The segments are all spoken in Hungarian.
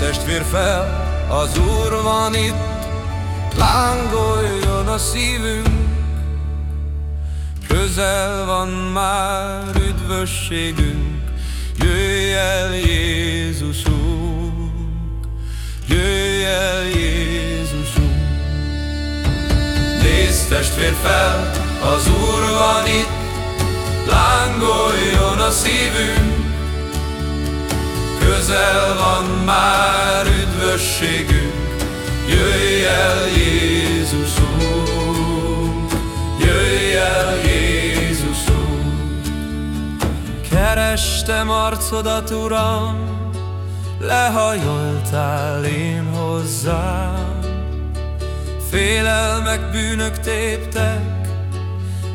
testvér fel, az Úr van itt, lángoljon a szívünk. Közel van már üdvösségünk, jöjj el Jézusunk, jöjj el Jézusunk. Nézd testvér fel, az Úr van itt, lángoljon a szívünk. Közel van már üdvösségünk, jöjj el Jézusunk, jöjj el Jézusunk. Kerestem arcodat, Uram, lehajoltál én hozzám. Félelmek, bűnök téptek,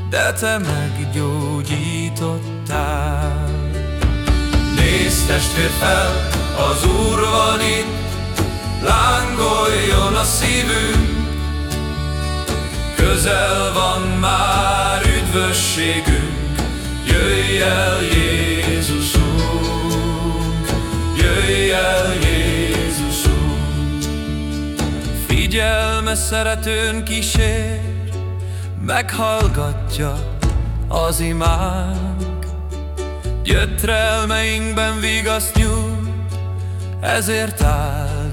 de te meggyógyítottál. Nézd testvér fel, az Úr van itt, lángoljon a szívünk, Közel van már üdvösségünk, jöjj el Jézusunk, jöjj el Jézusunk. Figyelme szeretőn kísér, meghallgatja az imánk, Gyötrelmeinkben vigaszt nyújt, ezért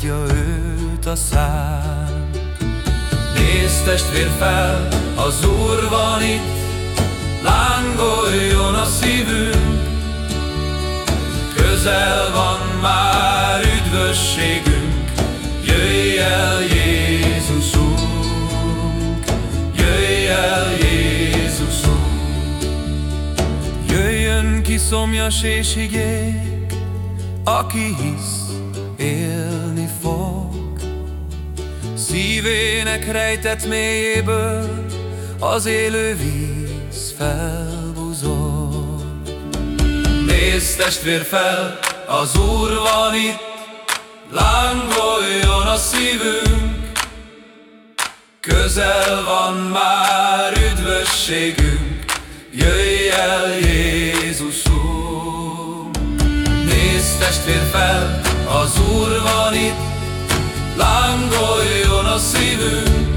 áldja őt a szám. Nézd testvér fel, az Úr van itt, lángoljon a szívünk, Közel van már üdvösségünk, jöjj el Jézusunk, jöjj el Jézusunk. Jöjjön ki szomjas és igék, aki hisz, élni. Szívének rejtett mélyéből az élő víz felbuzol. Nézd testvér fel, az Úr van itt, lángoljon a szívünk, Közel van már üdvösségünk, jöjj el Jézusunk. Nézd testvér fel, az Úr van itt, lángoljon a szívünk,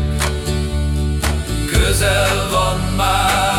közel van már.